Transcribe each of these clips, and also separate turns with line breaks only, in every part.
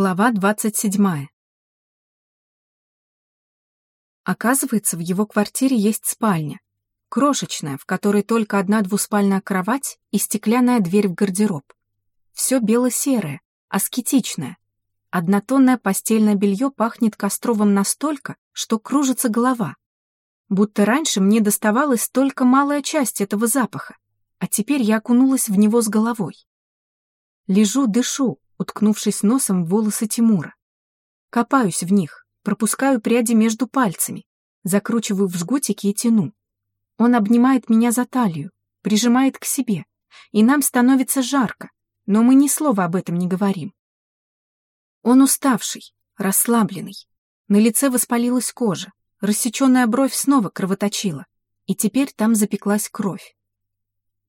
Глава двадцать седьмая. Оказывается, в его квартире есть спальня. Крошечная, в которой только одна двуспальная кровать и стеклянная дверь в гардероб. Все бело-серое, аскетичное. Однотонное постельное белье пахнет Костровым настолько, что кружится голова. Будто раньше мне доставалась только малая часть этого запаха, а теперь я окунулась в него с головой. Лежу, дышу, уткнувшись носом в волосы Тимура. Копаюсь в них, пропускаю пряди между пальцами, закручиваю в жгутики и тяну. Он обнимает меня за талию, прижимает к себе, и нам становится жарко, но мы ни слова об этом не говорим. Он уставший, расслабленный. На лице воспалилась кожа, рассеченная бровь снова кровоточила, и теперь там запеклась кровь.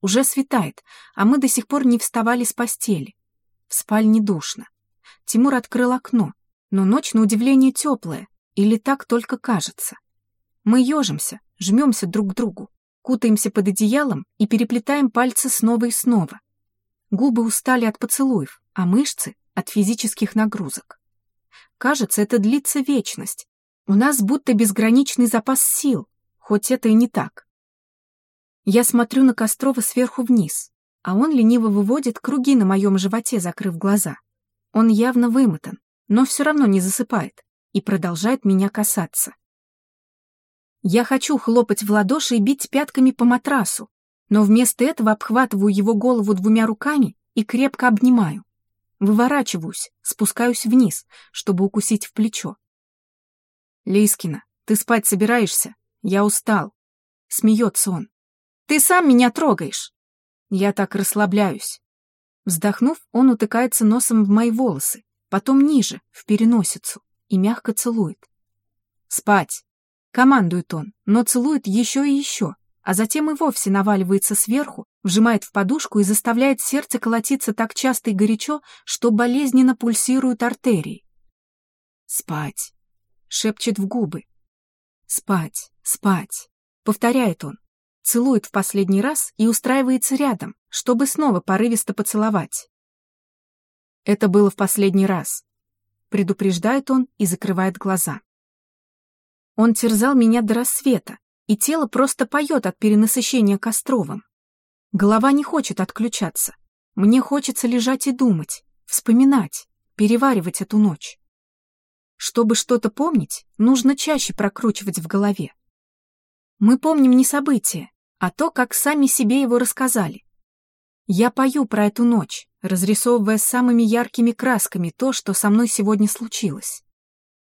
Уже светает, а мы до сих пор не вставали с постели. В спальне душно. Тимур открыл окно, но ночь, на удивление, теплая, или так только кажется. Мы ежимся, жмемся друг к другу, кутаемся под одеялом и переплетаем пальцы снова и снова. Губы устали от поцелуев, а мышцы — от физических нагрузок. Кажется, это длится вечность. У нас будто безграничный запас сил, хоть это и не так. Я смотрю на Кострова сверху вниз а он лениво выводит круги на моем животе, закрыв глаза. Он явно вымотан, но все равно не засыпает и продолжает меня касаться. Я хочу хлопать в ладоши и бить пятками по матрасу, но вместо этого обхватываю его голову двумя руками и крепко обнимаю. Выворачиваюсь, спускаюсь вниз, чтобы укусить в плечо. «Лискина, ты спать собираешься? Я устал». Смеется он. «Ты сам меня трогаешь!» Я так расслабляюсь. Вздохнув, он утыкается носом в мои волосы, потом ниже, в переносицу, и мягко целует. «Спать!» — командует он, но целует еще и еще, а затем и вовсе наваливается сверху, вжимает в подушку и заставляет сердце колотиться так часто и горячо, что болезненно пульсируют артерии. «Спать!» — шепчет в губы. «Спать! Спать!» — повторяет он, целует в последний раз и устраивается рядом, чтобы снова порывисто поцеловать. Это было в последний раз. Предупреждает он и закрывает глаза. Он терзал меня до рассвета, и тело просто поет от перенасыщения Костровым. Голова не хочет отключаться. Мне хочется лежать и думать, вспоминать, переваривать эту ночь. Чтобы что-то помнить, нужно чаще прокручивать в голове. Мы помним не события, а то, как сами себе его рассказали. Я пою про эту ночь, разрисовывая самыми яркими красками то, что со мной сегодня случилось.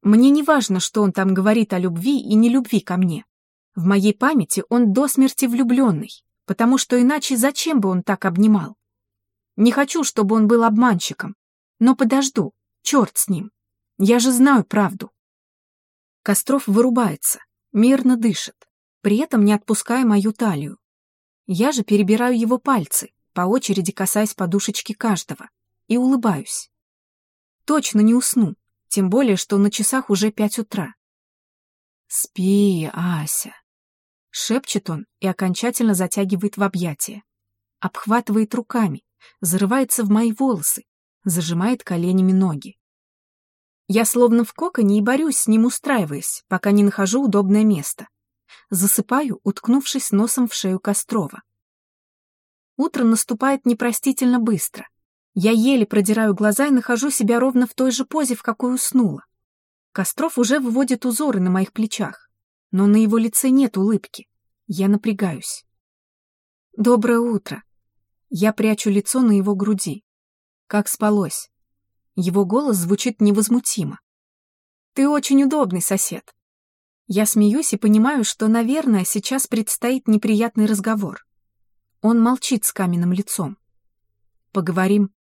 Мне не важно, что он там говорит о любви и нелюбви ко мне. В моей памяти он до смерти влюбленный, потому что иначе зачем бы он так обнимал? Не хочу, чтобы он был обманщиком, но подожду, черт с ним. Я же знаю правду. Костров вырубается, мирно дышит при этом не отпуская мою талию. Я же перебираю его пальцы, по очереди касаясь подушечки каждого, и улыбаюсь. Точно не усну, тем более, что на часах уже пять утра. «Спи, Ася», — шепчет он и окончательно затягивает в объятия. Обхватывает руками, зарывается в мои волосы, зажимает коленями ноги. Я словно в коконе и борюсь с ним, устраиваясь, пока не нахожу удобное место. Засыпаю, уткнувшись носом в шею Кострова. Утро наступает непростительно быстро. Я еле продираю глаза и нахожу себя ровно в той же позе, в какой уснула. Костров уже выводит узоры на моих плечах, но на его лице нет улыбки. Я напрягаюсь. «Доброе утро!» Я прячу лицо на его груди. Как спалось? Его голос звучит невозмутимо. «Ты очень удобный сосед. Я смеюсь и понимаю, что, наверное, сейчас предстоит неприятный разговор. Он молчит с каменным лицом. Поговорим.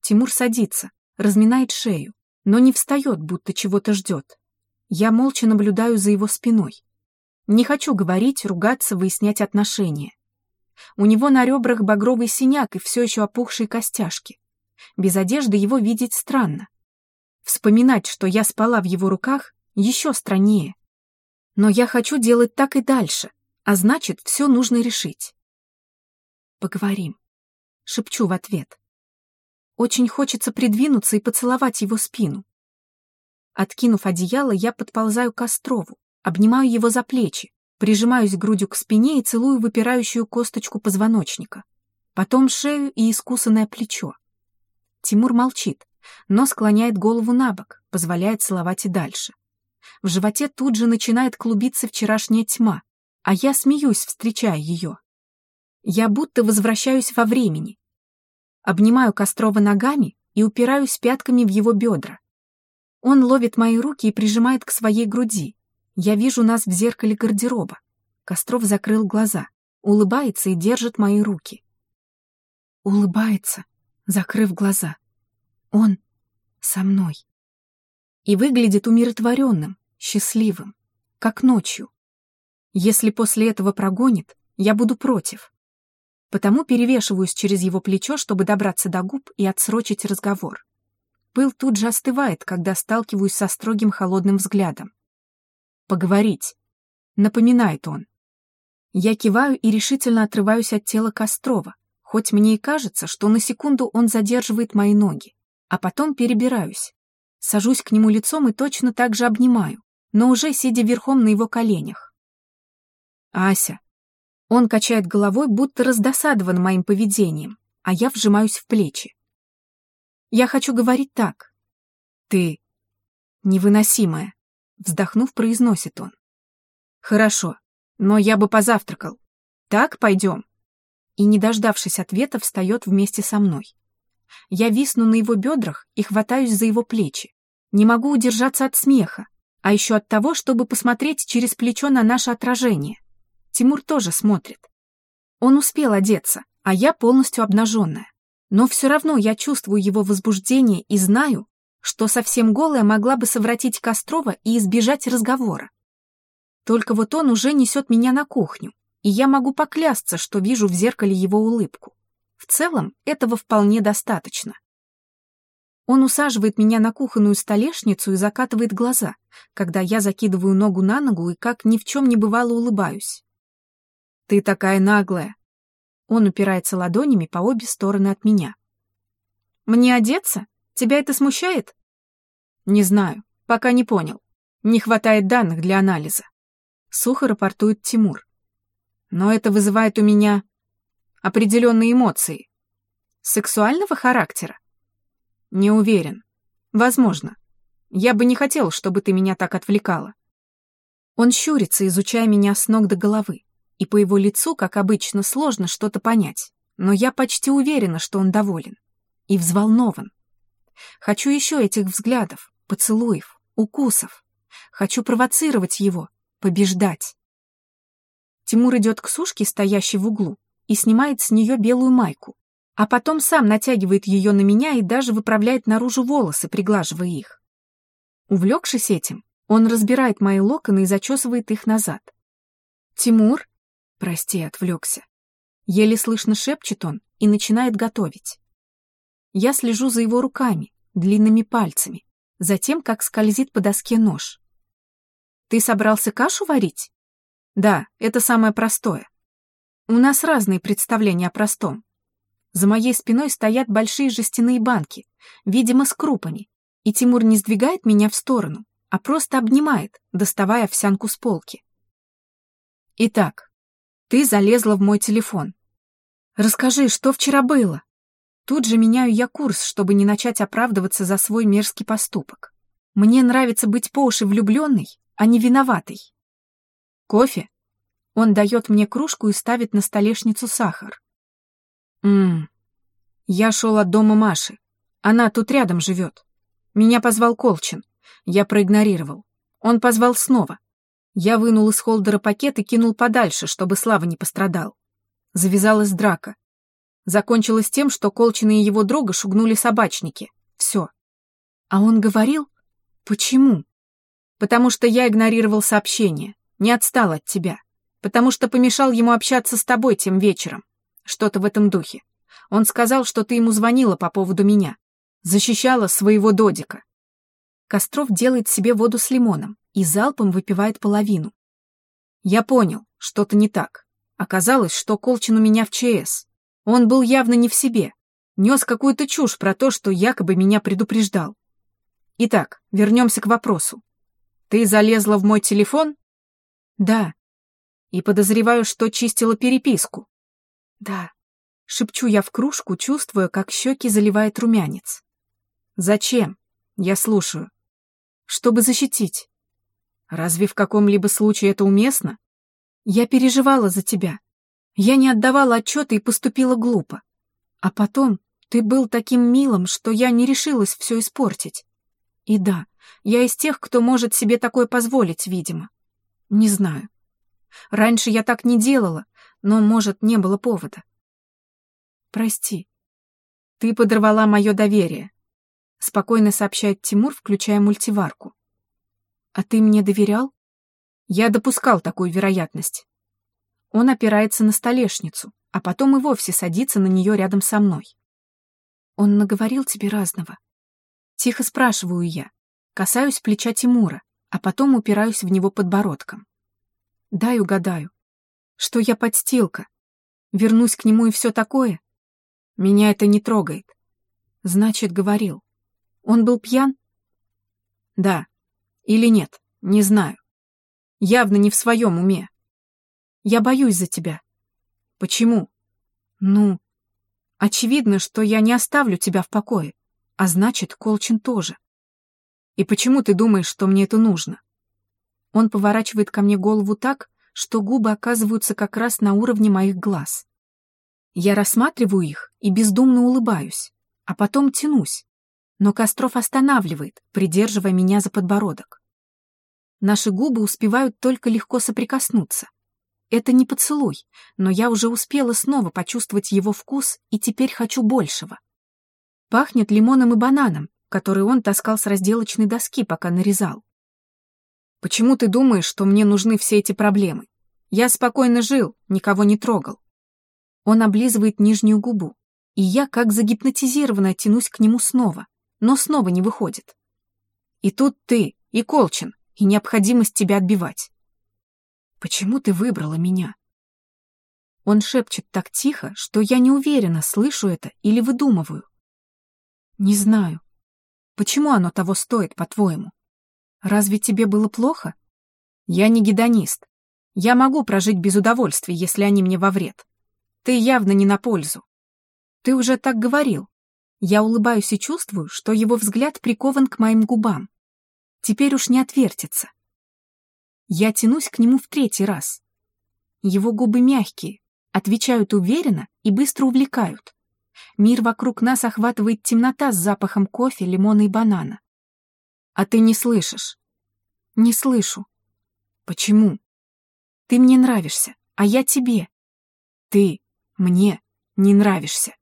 Тимур садится, разминает шею, но не встает, будто чего-то ждет. Я молча наблюдаю за его спиной. Не хочу говорить, ругаться, выяснять отношения. У него на ребрах багровый синяк и все еще опухшие костяшки. Без одежды его видеть странно. Вспоминать, что я спала в его руках, еще страннее. Но я хочу делать так и дальше, а значит, все нужно решить. Поговорим. Шепчу в ответ. Очень хочется придвинуться и поцеловать его спину. Откинув одеяло, я подползаю к Кострову, обнимаю его за плечи, прижимаюсь грудью к спине и целую выпирающую косточку позвоночника. Потом шею и искусанное плечо. Тимур молчит, но склоняет голову на бок, позволяет целовать и дальше. В животе тут же начинает клубиться вчерашняя тьма, а я смеюсь, встречая ее. Я будто возвращаюсь во времени, Обнимаю Кострова ногами и упираюсь пятками в его бедра. Он ловит мои руки и прижимает к своей груди. Я вижу нас в зеркале гардероба. Костров закрыл глаза, улыбается и держит мои руки. Улыбается, закрыв глаза. Он со мной. И выглядит умиротворенным, счастливым, как ночью. Если после этого прогонит, я буду против потому перевешиваюсь через его плечо, чтобы добраться до губ и отсрочить разговор. Пыл тут же остывает, когда сталкиваюсь со строгим холодным взглядом. «Поговорить», — напоминает он. Я киваю и решительно отрываюсь от тела Кострова, хоть мне и кажется, что на секунду он задерживает мои ноги, а потом перебираюсь. Сажусь к нему лицом и точно так же обнимаю, но уже сидя верхом на его коленях. «Ася, он качает головой, будто раздосадован моим поведением, а я вжимаюсь в плечи. Я хочу говорить так. Ты невыносимая, вздохнув, произносит он. Хорошо, но я бы позавтракал. Так, пойдем. И, не дождавшись ответа, встает вместе со мной. Я висну на его бедрах и хватаюсь за его плечи. Не могу удержаться от смеха, а еще от того, чтобы посмотреть через плечо на наше отражение. Тимур тоже смотрит. Он успел одеться, а я полностью обнаженная. Но все равно я чувствую его возбуждение и знаю, что совсем голая могла бы совратить Кострова и избежать разговора. Только вот он уже несет меня на кухню, и я могу поклясться, что вижу в зеркале его улыбку. В целом, этого вполне достаточно. Он усаживает меня на кухонную столешницу и закатывает глаза, когда я закидываю ногу на ногу и как ни в чем не бывало улыбаюсь. «Ты такая наглая!» Он упирается ладонями по обе стороны от меня. «Мне одеться? Тебя это смущает?» «Не знаю, пока не понял. Не хватает данных для анализа». Сухо рапортует Тимур. «Но это вызывает у меня определенные эмоции. Сексуального характера?» «Не уверен. Возможно. Я бы не хотел, чтобы ты меня так отвлекала». Он щурится, изучая меня с ног до головы и по его лицу, как обычно, сложно что-то понять, но я почти уверена, что он доволен и взволнован. Хочу еще этих взглядов, поцелуев, укусов. Хочу провоцировать его, побеждать. Тимур идет к сушке, стоящей в углу, и снимает с нее белую майку, а потом сам натягивает ее на меня и даже выправляет наружу волосы, приглаживая их. Увлекшись этим, он разбирает мои локоны и зачесывает их назад. «Тимур?» Прости, отвлекся. Еле слышно шепчет он и начинает готовить. Я слежу за его руками, длинными пальцами, за тем, как скользит по доске нож. Ты собрался кашу варить? Да, это самое простое. У нас разные представления о простом. За моей спиной стоят большие жестяные банки, видимо, с крупами, и Тимур не сдвигает меня в сторону, а просто обнимает, доставая овсянку с полки. Итак, ты залезла в мой телефон. Расскажи, что вчера было? Тут же меняю я курс, чтобы не начать оправдываться за свой мерзкий поступок. Мне нравится быть по уши влюбленной, а не виноватой. Кофе? Он дает мне кружку и ставит на столешницу сахар. Ммм. Я шел от дома Маши. Она тут рядом живет. Меня позвал Колчин. Я проигнорировал. Он позвал снова. Я вынул из холдера пакет и кинул подальше, чтобы Слава не пострадал. Завязалась драка. Закончилось тем, что Колчин и его друга шугнули собачники. Все. А он говорил? Почему? Потому что я игнорировал сообщение, не отстал от тебя. Потому что помешал ему общаться с тобой тем вечером. Что-то в этом духе. Он сказал, что ты ему звонила по поводу меня. Защищала своего Додика. Костров делает себе воду с лимоном и залпом выпивает половину. Я понял, что-то не так. Оказалось, что Колчин у меня в ЧС. Он был явно не в себе. Нес какую-то чушь про то, что якобы меня предупреждал. Итак, вернемся к вопросу. Ты залезла в мой телефон? Да. И подозреваю, что чистила переписку. Да. Шепчу я в кружку, чувствуя, как щеки заливает румянец. Зачем? Я слушаю. Чтобы защитить. Разве в каком-либо случае это уместно? Я переживала за тебя. Я не отдавала отчета и поступила глупо. А потом ты был таким милым, что я не решилась все испортить. И да, я из тех, кто может себе такое позволить, видимо. Не знаю. Раньше я так не делала, но, может, не было повода. Прости. Ты подорвала мое доверие. Спокойно сообщает Тимур, включая мультиварку. А ты мне доверял? Я допускал такую вероятность. Он опирается на столешницу, а потом и вовсе садится на нее рядом со мной. Он наговорил тебе разного. Тихо спрашиваю я, касаюсь плеча Тимура, а потом упираюсь в него подбородком. Дай угадаю. Что я подстилка? Вернусь к нему и все такое? Меня это не трогает. Значит, говорил. Он был пьян? Да. Или нет, не знаю. Явно не в своем уме. Я боюсь за тебя. Почему? Ну, очевидно, что я не оставлю тебя в покое, а значит, Колчин тоже. И почему ты думаешь, что мне это нужно? Он поворачивает ко мне голову так, что губы оказываются как раз на уровне моих глаз. Я рассматриваю их и бездумно улыбаюсь, а потом тянусь, но Костров останавливает, придерживая меня за подбородок. Наши губы успевают только легко соприкоснуться. Это не поцелуй, но я уже успела снова почувствовать его вкус и теперь хочу большего. Пахнет лимоном и бананом, который он таскал с разделочной доски, пока нарезал. Почему ты думаешь, что мне нужны все эти проблемы? Я спокойно жил, никого не трогал. Он облизывает нижнюю губу, и я, как загипнотизированная, тянусь к нему снова, но снова не выходит. И тут ты, и Колчин, и необходимость тебя отбивать. Почему ты выбрала меня? Он шепчет так тихо, что я не уверена, слышу это или выдумываю. Не знаю. Почему оно того стоит, по-твоему? Разве тебе было плохо? Я не гедонист. Я могу прожить без удовольствия, если они мне во вред. Ты явно не на пользу. Ты уже так говорил. Я улыбаюсь и чувствую, что его взгляд прикован к моим губам. Теперь уж не отвертится. Я тянусь к нему в третий раз. Его губы мягкие, отвечают уверенно и быстро увлекают. Мир вокруг нас охватывает темнота с запахом кофе, лимона и банана. А ты не слышишь? Не слышу. Почему? Ты мне нравишься, а я тебе. Ты мне не нравишься.